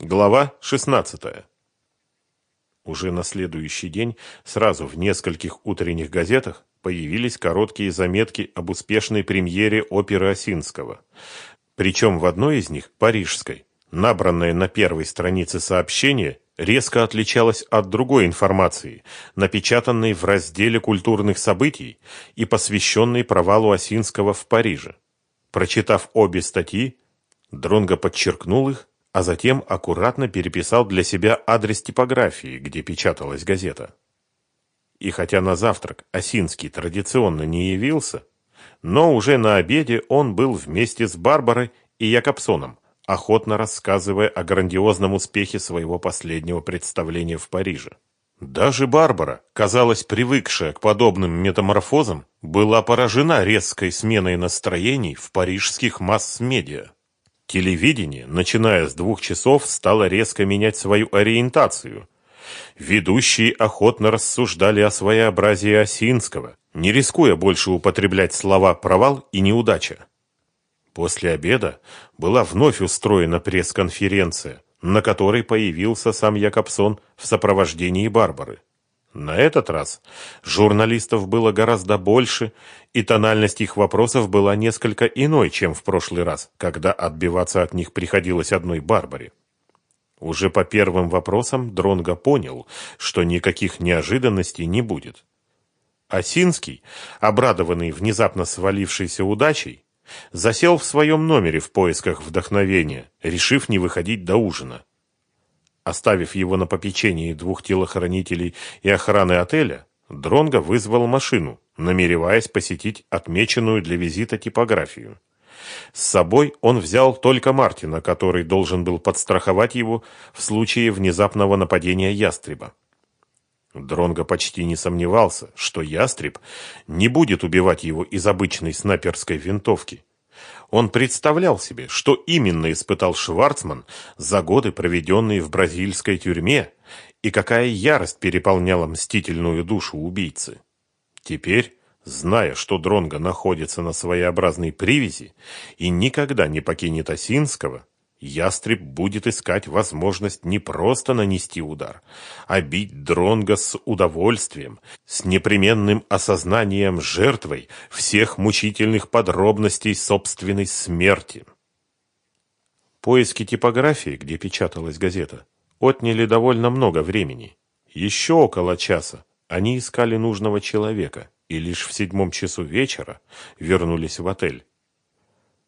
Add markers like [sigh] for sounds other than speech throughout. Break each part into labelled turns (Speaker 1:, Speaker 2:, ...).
Speaker 1: Глава 16. Уже на следующий день сразу в нескольких утренних газетах появились короткие заметки об успешной премьере оперы Осинского. Причем в одной из них, парижской, набранное на первой странице сообщение резко отличалось от другой информации, напечатанной в разделе культурных событий и посвященной провалу Осинского в Париже. Прочитав обе статьи, Дронго подчеркнул их а затем аккуратно переписал для себя адрес типографии, где печаталась газета. И хотя на завтрак Осинский традиционно не явился, но уже на обеде он был вместе с Барбарой и Якобсоном, охотно рассказывая о грандиозном успехе своего последнего представления в Париже. Даже Барбара, казалось привыкшая к подобным метаморфозам, была поражена резкой сменой настроений в парижских масс-медиа. Телевидение, начиная с двух часов, стало резко менять свою ориентацию. Ведущие охотно рассуждали о своеобразии Осинского, не рискуя больше употреблять слова «провал» и «неудача». После обеда была вновь устроена пресс-конференция, на которой появился сам Якобсон в сопровождении Барбары. На этот раз журналистов было гораздо больше, и тональность их вопросов была несколько иной, чем в прошлый раз, когда отбиваться от них приходилось одной Барбаре. Уже по первым вопросам Дронго понял, что никаких неожиданностей не будет. Осинский, обрадованный внезапно свалившейся удачей, засел в своем номере в поисках вдохновения, решив не выходить до ужина. Оставив его на попечении двух телохранителей и охраны отеля, Дронго вызвал машину, намереваясь посетить отмеченную для визита типографию. С собой он взял только Мартина, который должен был подстраховать его в случае внезапного нападения ястреба. Дронго почти не сомневался, что ястреб не будет убивать его из обычной снайперской винтовки, он представлял себе, что именно испытал Шварцман за годы, проведенные в бразильской тюрьме, и какая ярость переполняла мстительную душу убийцы. Теперь, зная, что Дронго находится на своеобразной привязи и никогда не покинет Осинского, Ястреб будет искать возможность не просто нанести удар, а бить Дронга с удовольствием, с непременным осознанием жертвой всех мучительных подробностей собственной смерти. Поиски типографии, где печаталась газета, отняли довольно много времени. Еще около часа они искали нужного человека и лишь в седьмом часу вечера вернулись в отель.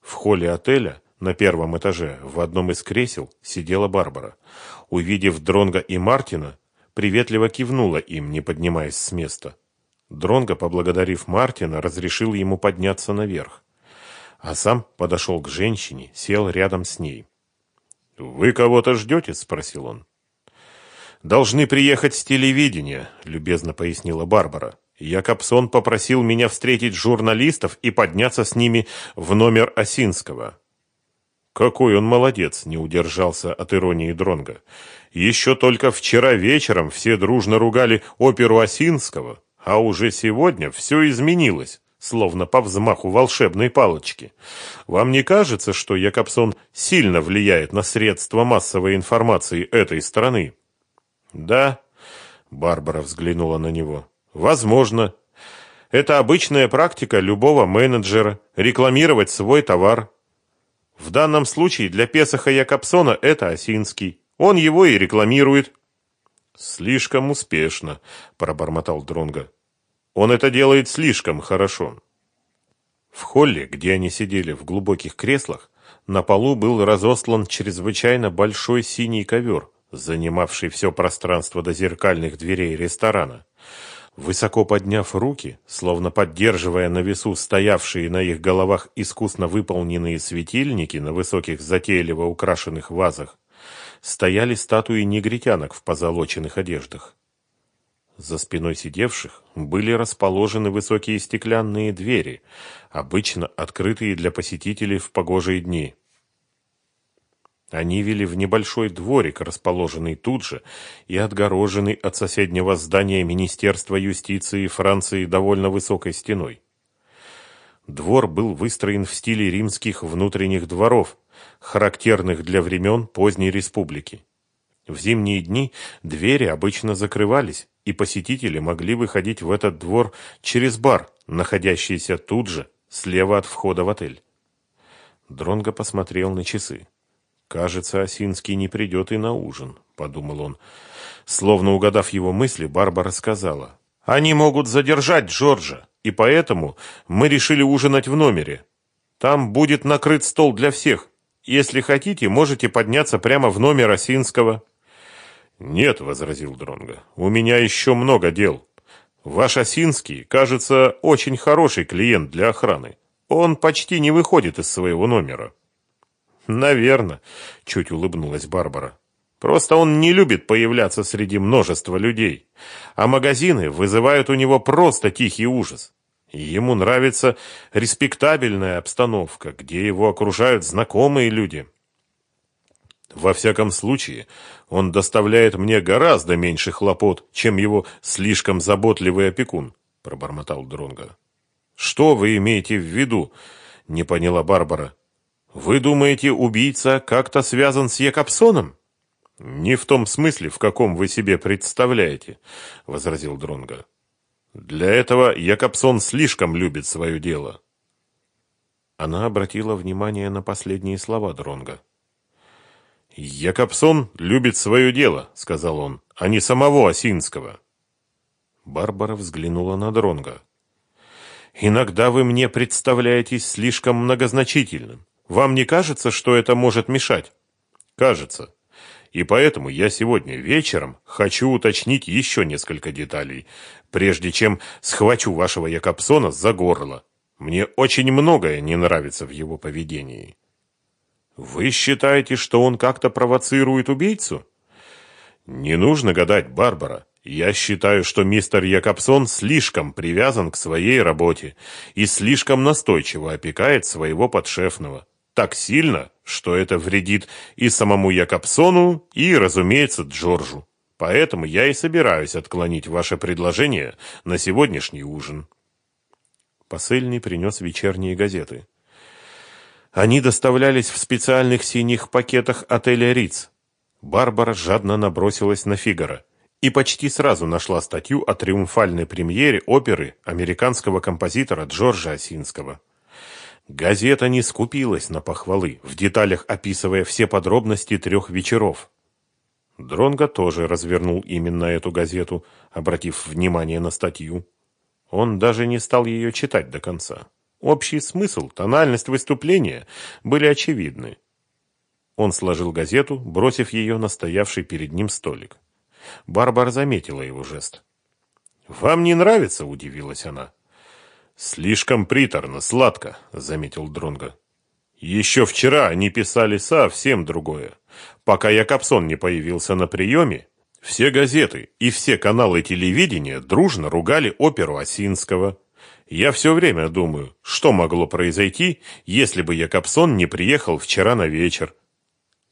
Speaker 1: В холле отеля на первом этаже в одном из кресел сидела Барбара. Увидев Дронга и Мартина, приветливо кивнула им, не поднимаясь с места. Дронго, поблагодарив Мартина, разрешил ему подняться наверх. А сам подошел к женщине, сел рядом с ней. «Вы кого-то ждете?» – спросил он. «Должны приехать с телевидения», – любезно пояснила Барбара. Якобсон попросил меня встретить журналистов и подняться с ними в номер Осинского. Какой он молодец, не удержался от иронии Дронга. Еще только вчера вечером все дружно ругали оперу Осинского, а уже сегодня все изменилось, словно по взмаху волшебной палочки. Вам не кажется, что Якобсон сильно влияет на средства массовой информации этой страны? Да, Барбара взглянула на него. Возможно. Это обычная практика любого менеджера рекламировать свой товар, в данном случае для Песоха Якобсона это Осинский. Он его и рекламирует. Слишком успешно, пробормотал Дронга. Он это делает слишком хорошо. В холле, где они сидели в глубоких креслах, на полу был разослан чрезвычайно большой синий ковер, занимавший все пространство до зеркальных дверей ресторана. Высоко подняв руки, словно поддерживая на весу стоявшие на их головах искусно выполненные светильники на высоких затейливо украшенных вазах, стояли статуи негритянок в позолоченных одеждах. За спиной сидевших были расположены высокие стеклянные двери, обычно открытые для посетителей в погожие дни. Они вели в небольшой дворик, расположенный тут же и отгороженный от соседнего здания Министерства юстиции Франции довольно высокой стеной. Двор был выстроен в стиле римских внутренних дворов, характерных для времен поздней республики. В зимние дни двери обычно закрывались, и посетители могли выходить в этот двор через бар, находящийся тут же, слева от входа в отель. Дронго посмотрел на часы. «Кажется, Осинский не придет и на ужин», — подумал он. Словно угадав его мысли, Барбара сказала. «Они могут задержать Джорджа, и поэтому мы решили ужинать в номере. Там будет накрыт стол для всех. Если хотите, можете подняться прямо в номер Осинского». «Нет», — возразил Дронго, — «у меня еще много дел. Ваш Осинский, кажется, очень хороший клиент для охраны. Он почти не выходит из своего номера». Наверно, чуть улыбнулась Барбара. Просто он не любит появляться среди множества людей, а магазины вызывают у него просто тихий ужас. Ему нравится респектабельная обстановка, где его окружают знакомые люди. Во всяком случае, он доставляет мне гораздо меньше хлопот, чем его слишком заботливый опекун, пробормотал Дронга. Что вы имеете в виду? не поняла Барбара. Вы думаете, убийца как-то связан с Якобсоном? Не в том смысле, в каком вы себе представляете, возразил Дронга. Для этого Якобсон слишком любит свое дело. Она обратила внимание на последние слова Дронга. Якобсон любит свое дело, сказал он, а не самого Осинского. Барбара взглянула на Дронга. Иногда вы мне представляетесь слишком многозначительным. Вам не кажется, что это может мешать? Кажется. И поэтому я сегодня вечером хочу уточнить еще несколько деталей, прежде чем схвачу вашего Якобсона за горло. Мне очень многое не нравится в его поведении. Вы считаете, что он как-то провоцирует убийцу? Не нужно гадать, Барбара. Я считаю, что мистер Якобсон слишком привязан к своей работе и слишком настойчиво опекает своего подшефного так сильно, что это вредит и самому Якобсону, и, разумеется, Джорджу. Поэтому я и собираюсь отклонить ваше предложение на сегодняшний ужин. Посыльный принес вечерние газеты. Они доставлялись в специальных синих пакетах отеля Риц. Барбара жадно набросилась на Фигара и почти сразу нашла статью о триумфальной премьере оперы американского композитора Джорджа Осинского. Газета не скупилась на похвалы, в деталях описывая все подробности трех вечеров. Дронго тоже развернул именно эту газету, обратив внимание на статью. Он даже не стал ее читать до конца. Общий смысл, тональность выступления были очевидны. Он сложил газету, бросив ее на стоявший перед ним столик. Барбара заметила его жест. «Вам не нравится?» – удивилась она. Слишком приторно, сладко, заметил Дронга. Еще вчера они писали совсем другое. Пока Якобсон не появился на приеме, все газеты и все каналы телевидения дружно ругали оперу Осинского. Я все время думаю, что могло произойти, если бы Якобсон не приехал вчера на вечер.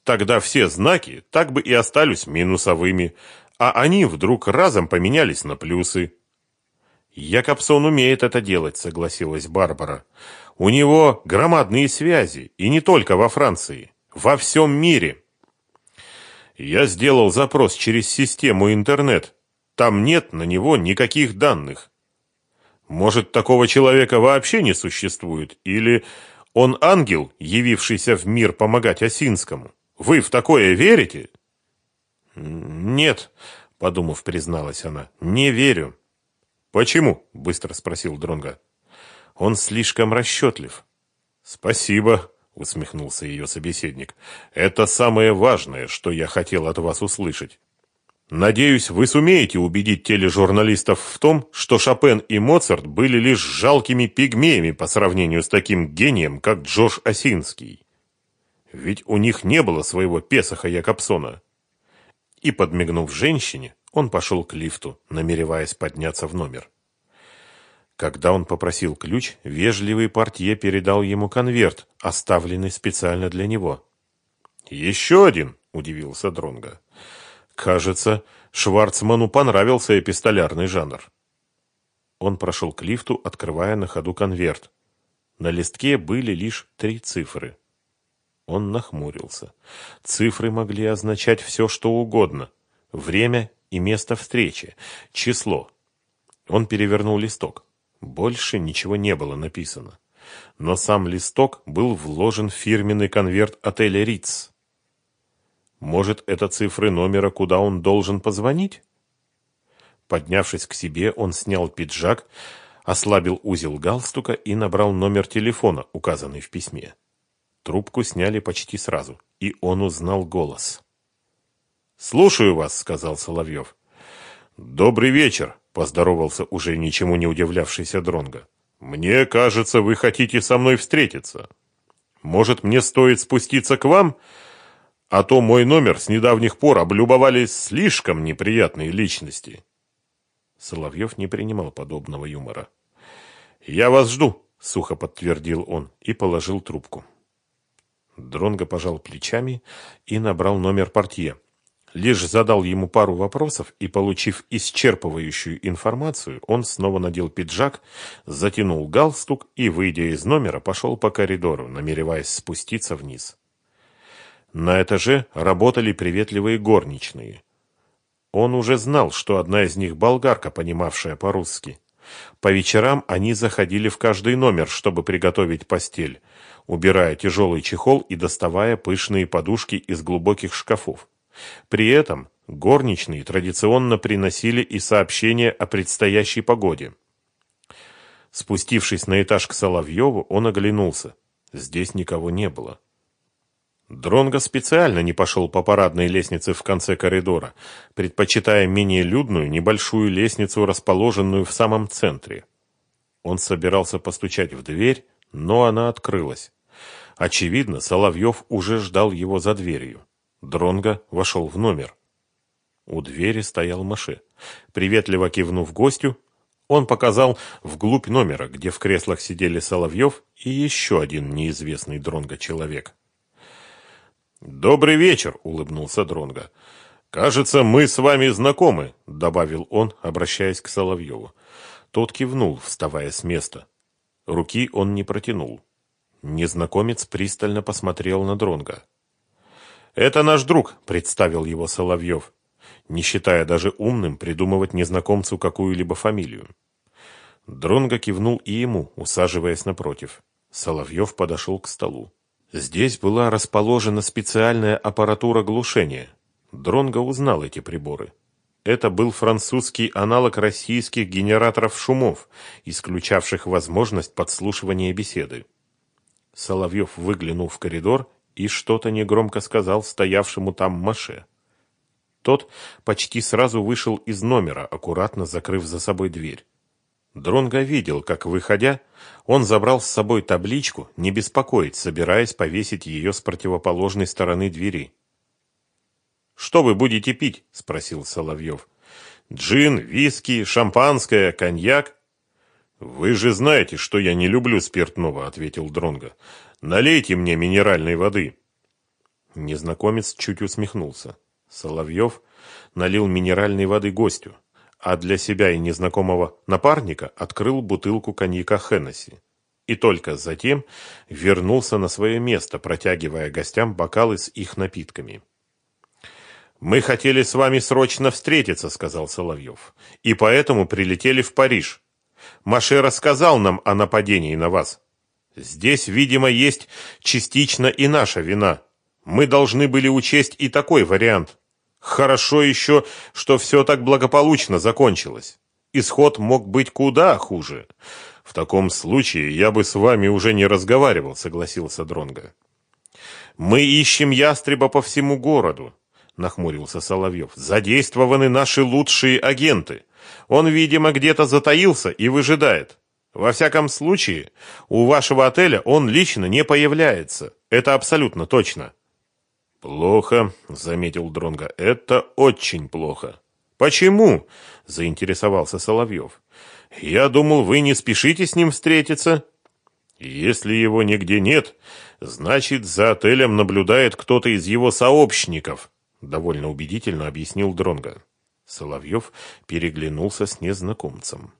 Speaker 1: Тогда все знаки так бы и остались минусовыми, а они вдруг разом поменялись на плюсы. Якобсон умеет это делать, согласилась Барбара. У него громадные связи, и не только во Франции, во всем мире. Я сделал запрос через систему интернет. Там нет на него никаких данных. Может, такого человека вообще не существует, или он ангел, явившийся в мир помогать Осинскому? Вы в такое верите? Нет, подумав, призналась она. Не верю. Почему? быстро спросил Дронга. Он слишком расчетлив. Спасибо, усмехнулся ее собеседник. Это самое важное, что я хотел от вас услышать. Надеюсь, вы сумеете убедить тележурналистов в том, что Шопен и Моцарт были лишь жалкими пигмеями по сравнению с таким гением, как Джош Осинский. Ведь у них не было своего Песоха Якобсона. И подмигнув женщине, он пошел к лифту, намереваясь подняться в номер. Когда он попросил ключ, вежливый портье передал ему конверт, оставленный специально для него. «Еще один!» – удивился Дронга. «Кажется, Шварцману понравился эпистолярный жанр». Он прошел к лифту, открывая на ходу конверт. На листке были лишь три цифры. Он нахмурился. Цифры могли означать все, что угодно. Время и место встречи, число. Он перевернул листок. Больше ничего не было написано. Но сам листок был вложен в фирменный конверт отеля «Риц». Может, это цифры номера, куда он должен позвонить? Поднявшись к себе, он снял пиджак, ослабил узел галстука и набрал номер телефона, указанный в письме. Трубку сняли почти сразу, и он узнал голос. «Слушаю вас», — сказал Соловьев. «Добрый вечер», — поздоровался уже ничему не удивлявшийся Дронга. «Мне кажется, вы хотите со мной встретиться. Может, мне стоит спуститься к вам? А то мой номер с недавних пор облюбовали слишком неприятные личности». Соловьев не принимал подобного юмора. «Я вас жду», — сухо подтвердил он и положил трубку. Дронго пожал плечами и набрал номер портье. Лишь задал ему пару вопросов и, получив исчерпывающую информацию, он снова надел пиджак, затянул галстук и, выйдя из номера, пошел по коридору, намереваясь спуститься вниз. На этаже работали приветливые горничные. Он уже знал, что одна из них болгарка, понимавшая по-русски. По вечерам они заходили в каждый номер, чтобы приготовить постель, убирая тяжелый чехол и доставая пышные подушки из глубоких шкафов. При этом горничные традиционно приносили и сообщения о предстоящей погоде. Спустившись на этаж к Соловьеву, он оглянулся. Здесь никого не было. Дронго специально не пошел по парадной лестнице в конце коридора, предпочитая менее людную небольшую лестницу, расположенную в самом центре. Он собирался постучать в дверь, но она открылась. Очевидно, Соловьев уже ждал его за дверью. Дронго вошел в номер. У двери стоял Маше. Приветливо кивнув гостю, он показал вглубь номера, где в креслах сидели Соловьев и еще один неизвестный Дронго человек. «Добрый вечер», — улыбнулся Дронго. «Кажется, мы с вами знакомы», — добавил он, обращаясь к Соловьеву. Тот кивнул, вставая с места. Руки он не протянул. Незнакомец пристально посмотрел на Дронга. «Это наш друг», — представил его Соловьев, не считая даже умным придумывать незнакомцу какую-либо фамилию. Дронго кивнул и ему, усаживаясь напротив. Соловьев подошел к столу. Здесь была расположена специальная аппаратура глушения. Дронго узнал эти приборы. Это был французский аналог российских генераторов шумов, исключавших возможность подслушивания беседы. Соловьев выглянул в коридор и что-то негромко сказал стоявшему там Маше. Тот почти сразу вышел из номера, аккуратно закрыв за собой дверь. Дронго видел, как, выходя, он забрал с собой табличку «Не беспокоить», собираясь повесить ее с противоположной стороны двери. «Что вы будете пить?» – спросил Соловьев. «Джин, виски, шампанское, коньяк?» «Вы же знаете, что я не люблю спиртного», — ответил Дронго. «Налейте мне минеральной воды». Незнакомец чуть усмехнулся. Соловьев налил минеральной воды гостю, а для себя и незнакомого напарника открыл бутылку коньяка Хеннесси. И только затем вернулся на свое место, протягивая гостям бокалы с их напитками. «Мы хотели с вами срочно встретиться», — сказал Соловьев, — «и поэтому прилетели в Париж». Маше рассказал нам о нападении на вас. Здесь, видимо, есть частично и наша вина. Мы должны были учесть и такой вариант. Хорошо еще, что все так благополучно закончилось. Исход мог быть куда хуже. В таком случае я бы с вами уже не разговаривал, согласился Дронга. Мы ищем ястреба по всему городу, нахмурился Соловьев. Задействованы наши лучшие агенты. Он, видимо, где-то затаился и выжидает. Во всяком случае, у вашего отеля он лично не появляется. Это абсолютно точно. Плохо, заметил Дронга. Это очень плохо. Почему? заинтересовался Соловьев. Я думал, вы не спешите с ним встретиться. Если его нигде нет, значит, за отелем наблюдает кто-то из его сообщников, довольно убедительно объяснил Дронга. Соловьев переглянулся с незнакомцем.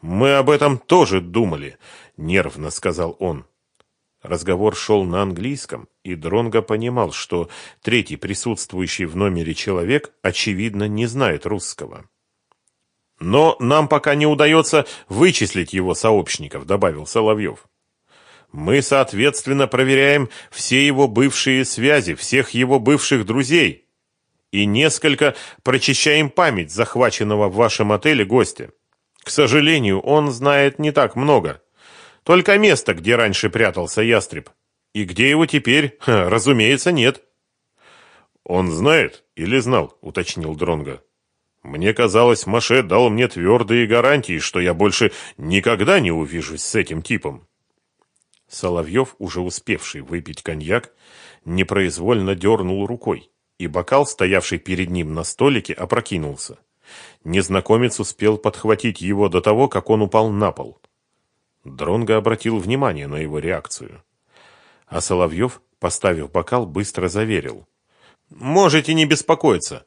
Speaker 1: «Мы об этом тоже думали», — нервно сказал он. Разговор шел на английском, и Дронго понимал, что третий присутствующий в номере человек, очевидно, не знает русского. «Но нам пока не удается вычислить его сообщников», — добавил Соловьев. «Мы, соответственно, проверяем все его бывшие связи, всех его бывших друзей и несколько прочищаем память захваченного в вашем отеле гостя. К сожалению, он знает не так много». Только место, где раньше прятался ястреб. И где его теперь, [laughs] Ха, разумеется, нет. Он знает или знал, уточнил Дронга. Мне казалось, Маше дал мне твердые гарантии, что я больше никогда не увижусь с этим типом. Соловьев, уже успевший выпить коньяк, непроизвольно дернул рукой, и бокал, стоявший перед ним на столике, опрокинулся. Незнакомец успел подхватить его до того, как он упал на пол. Дронго обратил внимание на его реакцию. А Соловьев, поставив бокал, быстро заверил. «Можете не беспокоиться.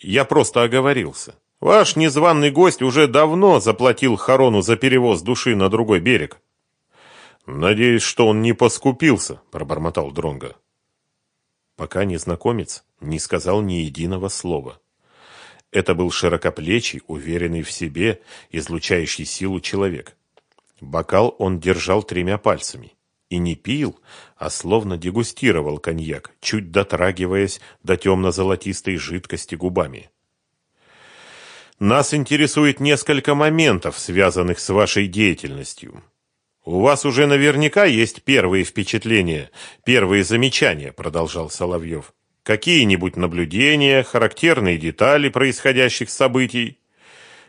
Speaker 1: Я просто оговорился. Ваш незваный гость уже давно заплатил Харону за перевоз души на другой берег». «Надеюсь, что он не поскупился», — пробормотал Дронго. Пока незнакомец не сказал ни единого слова. Это был широкоплечий, уверенный в себе, излучающий силу человек. Бокал он держал тремя пальцами. И не пил, а словно дегустировал коньяк, чуть дотрагиваясь до темно-золотистой жидкости губами. Нас интересует несколько моментов, связанных с вашей деятельностью. У вас уже наверняка есть первые впечатления, первые замечания, продолжал Соловьев. Какие-нибудь наблюдения, характерные детали происходящих событий?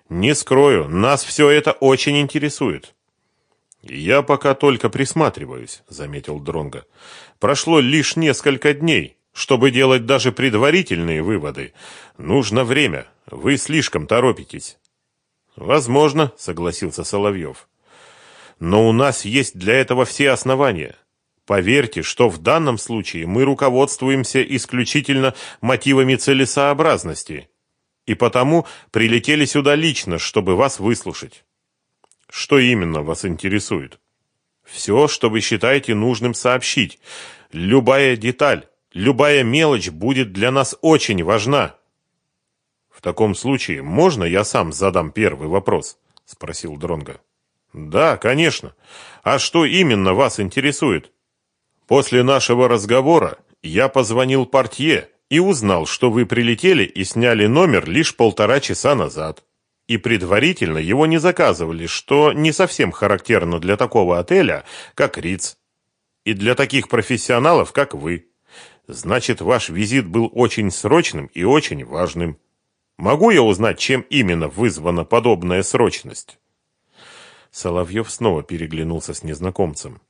Speaker 1: Не скрою, нас все это очень интересует. «Я пока только присматриваюсь», — заметил Дронга. «Прошло лишь несколько дней. Чтобы делать даже предварительные выводы, нужно время. Вы слишком торопитесь». «Возможно», — согласился Соловьев. «Но у нас есть для этого все основания. Поверьте, что в данном случае мы руководствуемся исключительно мотивами целесообразности, и потому прилетели сюда лично, чтобы вас выслушать». Что именно вас интересует? Все, что вы считаете нужным сообщить. Любая деталь, любая мелочь будет для нас очень важна. В таком случае, можно я сам задам первый вопрос? Спросил Дронга. Да, конечно. А что именно вас интересует? После нашего разговора я позвонил портье и узнал, что вы прилетели и сняли номер лишь полтора часа назад и предварительно его не заказывали, что не совсем характерно для такого отеля, как Риц, и для таких профессионалов, как вы. Значит, ваш визит был очень срочным и очень важным. Могу я узнать, чем именно вызвана подобная срочность? Соловьев снова переглянулся с незнакомцем.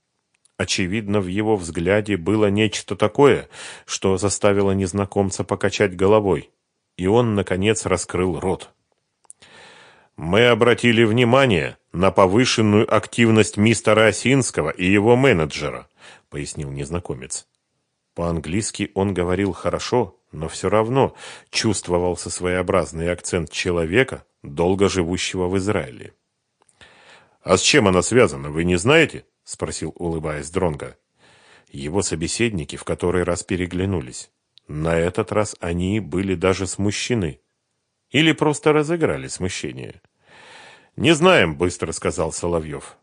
Speaker 1: Очевидно, в его взгляде было нечто такое, что заставило незнакомца покачать головой, и он, наконец, раскрыл рот. Мы обратили внимание на повышенную активность мистера Осинского и его менеджера, пояснил незнакомец. По-английски он говорил хорошо, но все равно чувствовался своеобразный акцент человека, долго живущего в Израиле. «А с чем она связана, вы не знаете?» – спросил, улыбаясь Дронга. Его собеседники в который раз переглянулись. На этот раз они были даже смущены. Или просто разыграли смущение? «Не знаем», — быстро сказал Соловьев.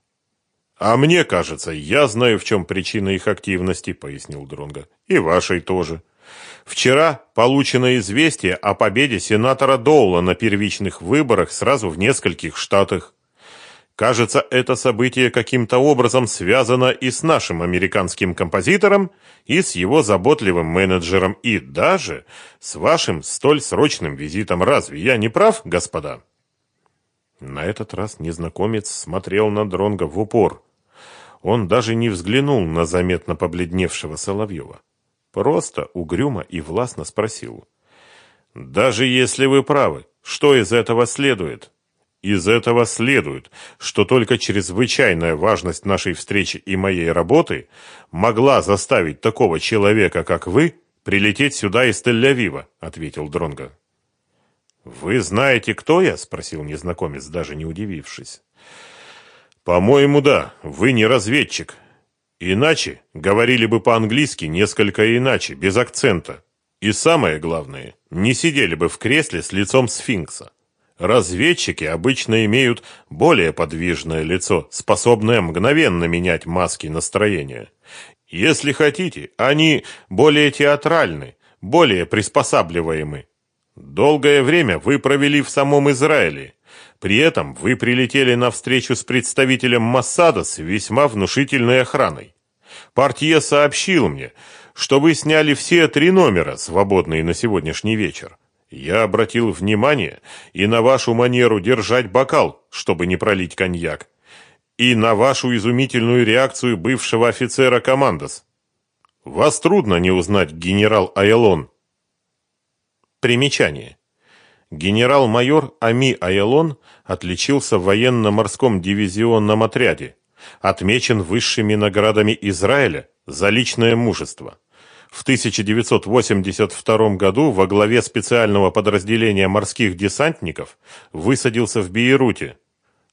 Speaker 1: «А мне кажется, я знаю, в чем причина их активности», — пояснил Дронга. «И вашей тоже. Вчера получено известие о победе сенатора Доула на первичных выборах сразу в нескольких штатах. Кажется, это событие каким-то образом связано и с нашим американским композитором, и с его заботливым менеджером, и даже с вашим столь срочным визитом. Разве я не прав, господа? На этот раз незнакомец смотрел на Дронга в упор. Он даже не взглянул на заметно побледневшего Соловьева. Просто угрюмо и властно спросил. «Даже если вы правы, что из этого следует?» Из этого следует, что только чрезвычайная важность нашей встречи и моей работы могла заставить такого человека, как вы, прилететь сюда из Тель-Авива, ответил Дронга. Вы знаете, кто я? спросил незнакомец, даже не удивившись. По-моему, да. Вы не разведчик. Иначе говорили бы по-английски несколько иначе, без акцента. И самое главное, не сидели бы в кресле с лицом сфинкса. Разведчики обычно имеют более подвижное лицо, способное мгновенно менять маски настроения. Если хотите, они более театральны, более приспосабливаемы. Долгое время вы провели в самом Израиле. При этом вы прилетели на встречу с представителем Массада с весьма внушительной охраной. Партия сообщил мне, что вы сняли все три номера, свободные на сегодняшний вечер. Я обратил внимание и на вашу манеру держать бокал, чтобы не пролить коньяк, и на вашу изумительную реакцию бывшего офицера командос. Вас трудно не узнать генерал Айлон. Примечание. Генерал-майор Ами Айлон отличился в военно-морском дивизионном отряде, отмечен высшими наградами Израиля за личное мужество. В 1982 году во главе специального подразделения морских десантников высадился в Бейруте,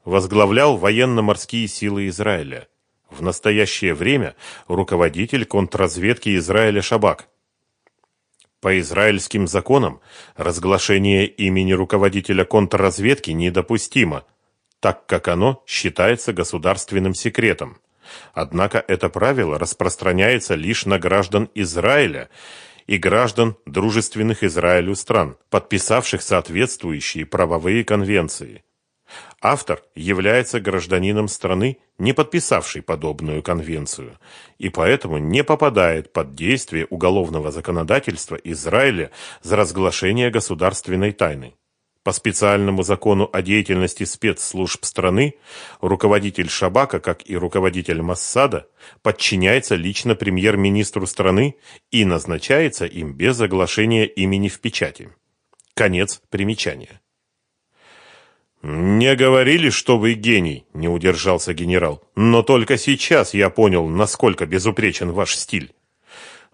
Speaker 1: возглавлял военно-морские силы Израиля. В настоящее время руководитель контрразведки Израиля Шабак. По израильским законам разглашение имени руководителя контрразведки недопустимо, так как оно считается государственным секретом. Однако это правило распространяется лишь на граждан Израиля и граждан дружественных Израилю стран, подписавших соответствующие правовые конвенции. Автор является гражданином страны, не подписавшей подобную конвенцию, и поэтому не попадает под действие уголовного законодательства Израиля за разглашение государственной тайны. По специальному закону о деятельности спецслужб страны, руководитель Шабака, как и руководитель Массада, подчиняется лично премьер-министру страны и назначается им без оглашения имени в печати. Конец примечания. «Не говорили, что вы гений», – не удержался генерал. «Но только сейчас я понял, насколько безупречен ваш стиль.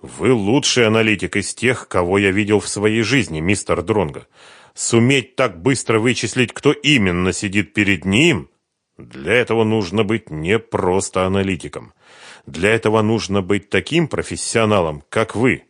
Speaker 1: Вы лучший аналитик из тех, кого я видел в своей жизни, мистер Дронго суметь так быстро вычислить, кто именно сидит перед ним, для этого нужно быть не просто аналитиком. Для этого нужно быть таким профессионалом, как вы.